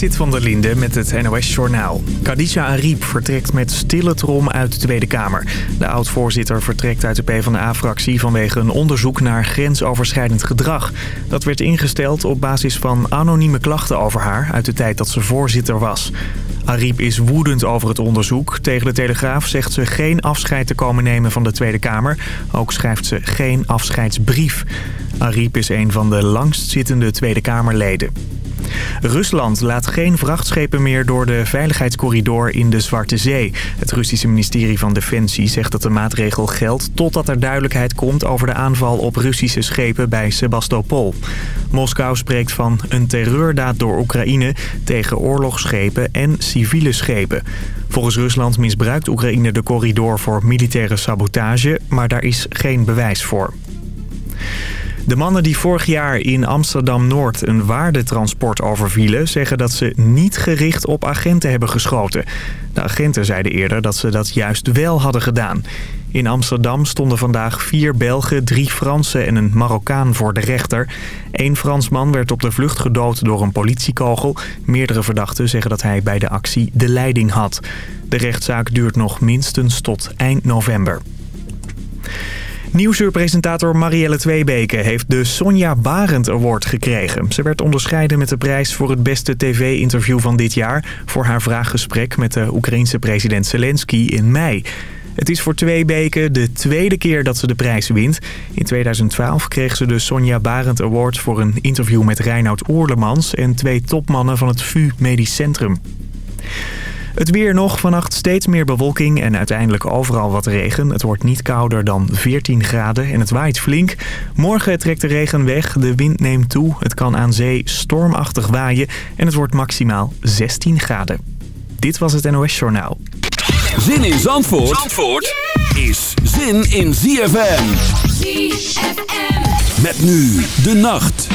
Zit van der Linde met het NOS-journaal. Khadija Ariep vertrekt met stille trom uit de Tweede Kamer. De oud-voorzitter vertrekt uit de PvdA-fractie vanwege een onderzoek naar grensoverschrijdend gedrag. Dat werd ingesteld op basis van anonieme klachten over haar uit de tijd dat ze voorzitter was. Ariep is woedend over het onderzoek. Tegen de Telegraaf zegt ze geen afscheid te komen nemen van de Tweede Kamer. Ook schrijft ze geen afscheidsbrief. Ariep is een van de langstzittende Tweede Kamerleden. Rusland laat geen vrachtschepen meer door de veiligheidscorridor in de Zwarte Zee. Het Russische ministerie van Defensie zegt dat de maatregel geldt... totdat er duidelijkheid komt over de aanval op Russische schepen bij Sebastopol. Moskou spreekt van een terreurdaad door Oekraïne tegen oorlogsschepen en civiele schepen. Volgens Rusland misbruikt Oekraïne de corridor voor militaire sabotage, maar daar is geen bewijs voor. De mannen die vorig jaar in Amsterdam-Noord een waardetransport overvielen... zeggen dat ze niet gericht op agenten hebben geschoten. De agenten zeiden eerder dat ze dat juist wel hadden gedaan. In Amsterdam stonden vandaag vier Belgen, drie Fransen en een Marokkaan voor de rechter. Eén Fransman werd op de vlucht gedood door een politiekogel. Meerdere verdachten zeggen dat hij bij de actie de leiding had. De rechtszaak duurt nog minstens tot eind november. Nieuwsuurpresentator Marielle Tweebeke heeft de Sonja Barend Award gekregen. Ze werd onderscheiden met de prijs voor het beste tv-interview van dit jaar... voor haar vraaggesprek met de Oekraïense president Zelensky in mei. Het is voor Tweebeke de tweede keer dat ze de prijs wint. In 2012 kreeg ze de Sonja Barend Award voor een interview met Reinoud Oerlemans... en twee topmannen van het VU Medisch Centrum. Het weer nog, vannacht steeds meer bewolking en uiteindelijk overal wat regen. Het wordt niet kouder dan 14 graden en het waait flink. Morgen trekt de regen weg, de wind neemt toe. Het kan aan zee stormachtig waaien en het wordt maximaal 16 graden. Dit was het NOS Journaal. Zin in Zandvoort, Zandvoort is zin in ZFM. ZFM. Met nu de nacht.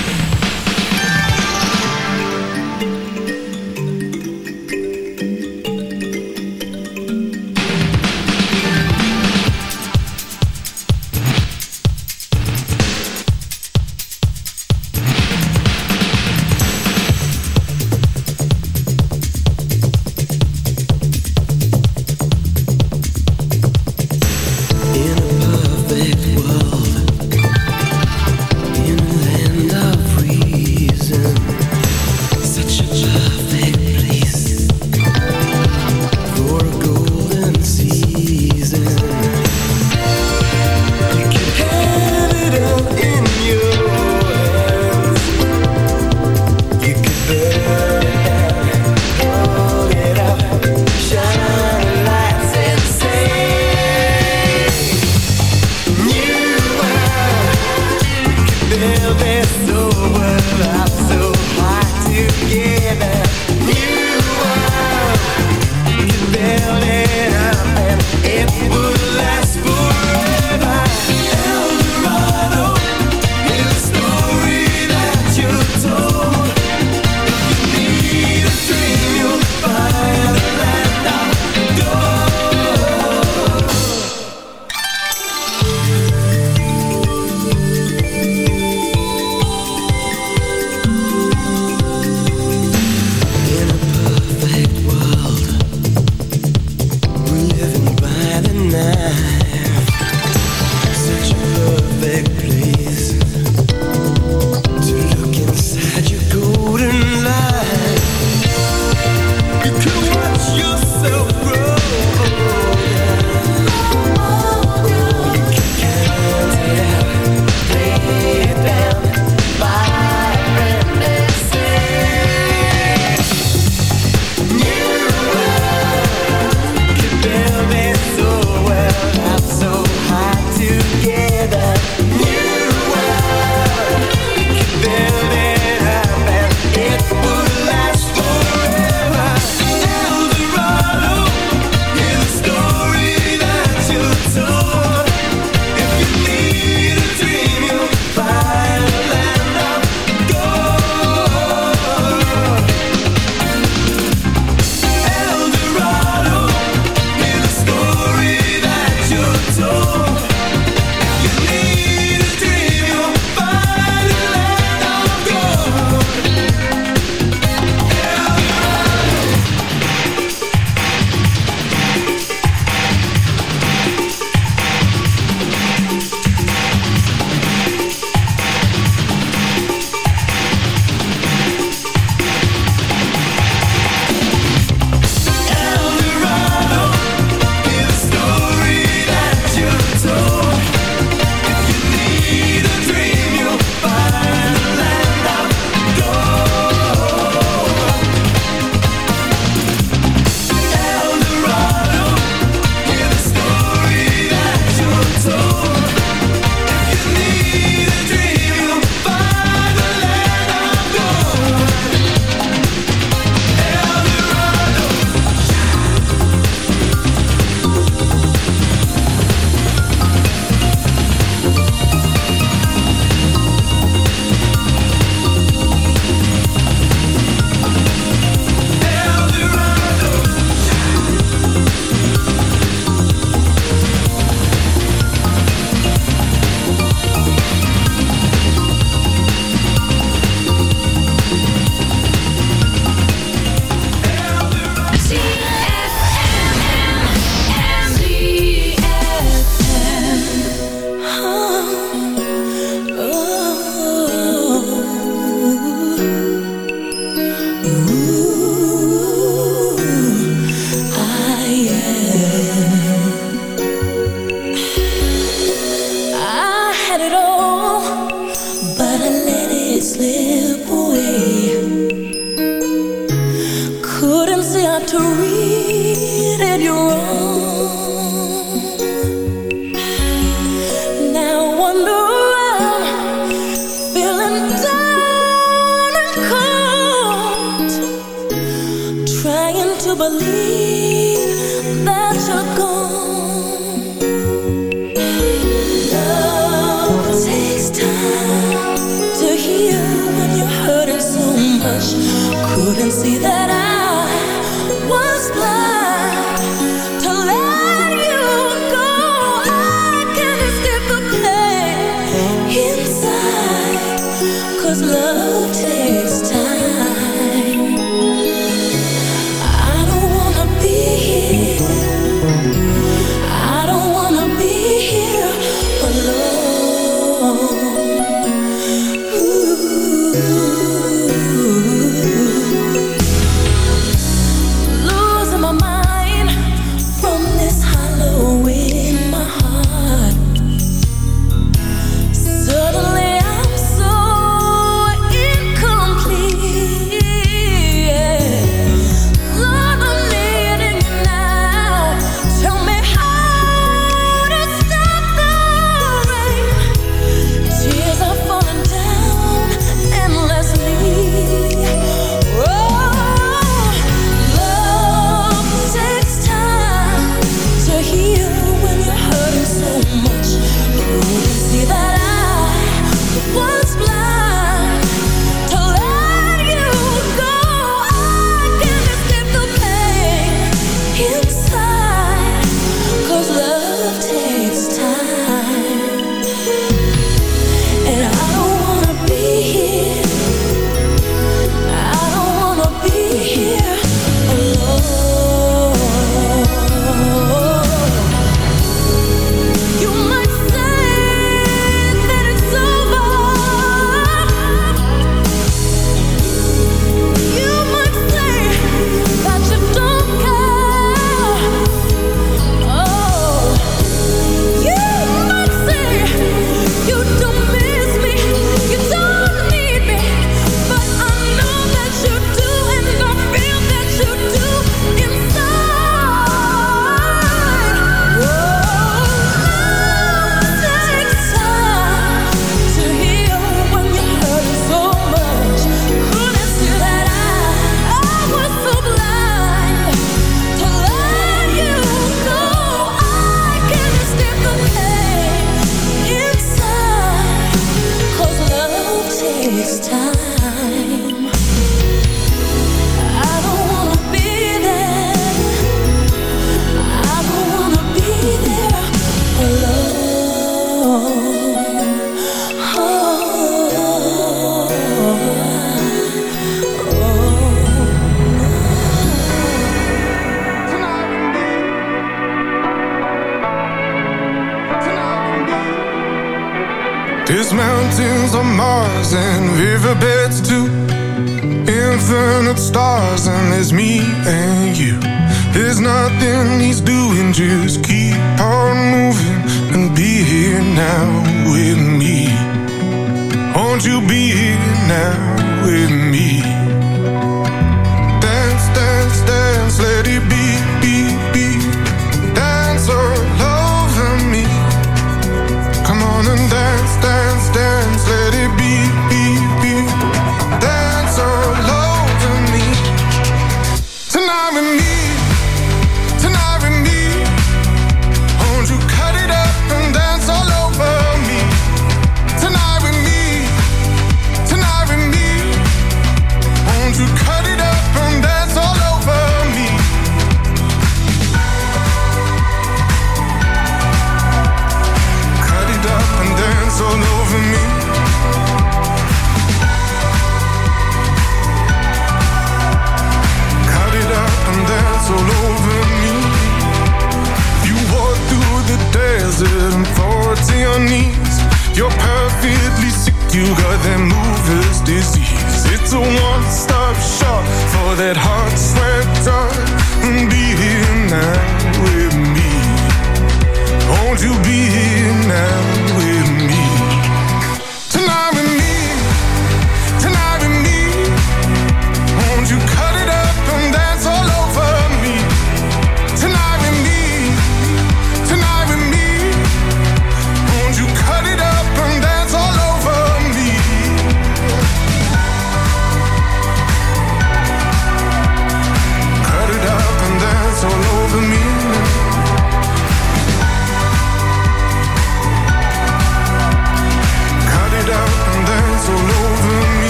It up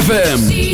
ZFM.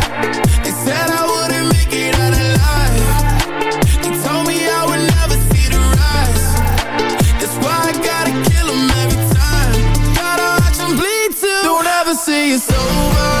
say it's over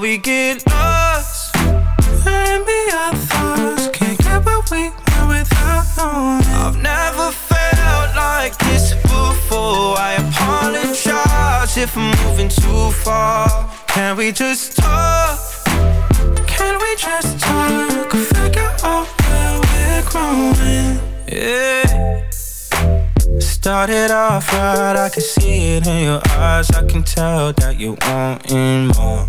We get lost. And be our thoughts. Can't get what we want without. I've never felt like this before. I apologize if I'm moving too far. Can we just talk? Can we just talk? Figure out where we're growing. Yeah. Started off right, I can see it in your eyes. I can tell that you wanting more.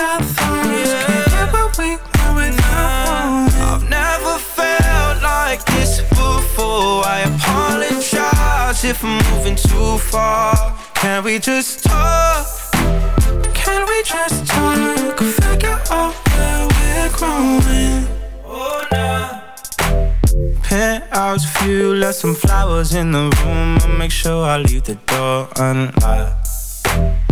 And be our thoughts. Can't get what we want without knowing. I've never felt like this before. I apologize if I'm moving too far. Can we just talk? Can we just talk? Figure out where we're growing. Oh, nah. Penthouse view, left some flowers in the room. I'll make sure I leave the door unlocked.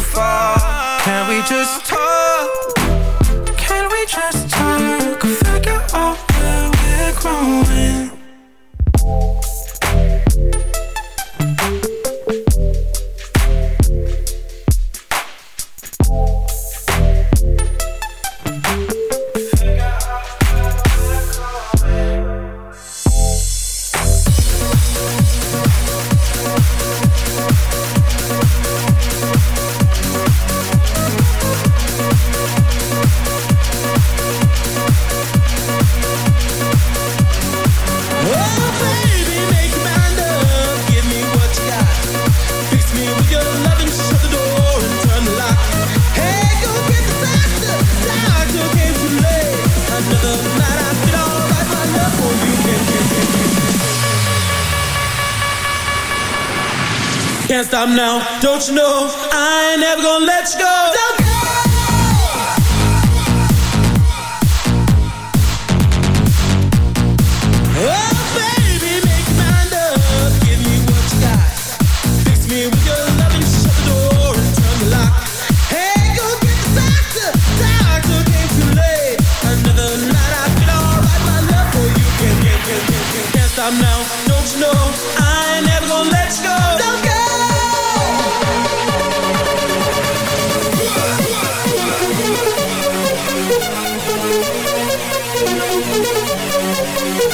far. Can we just talk? Don't you know?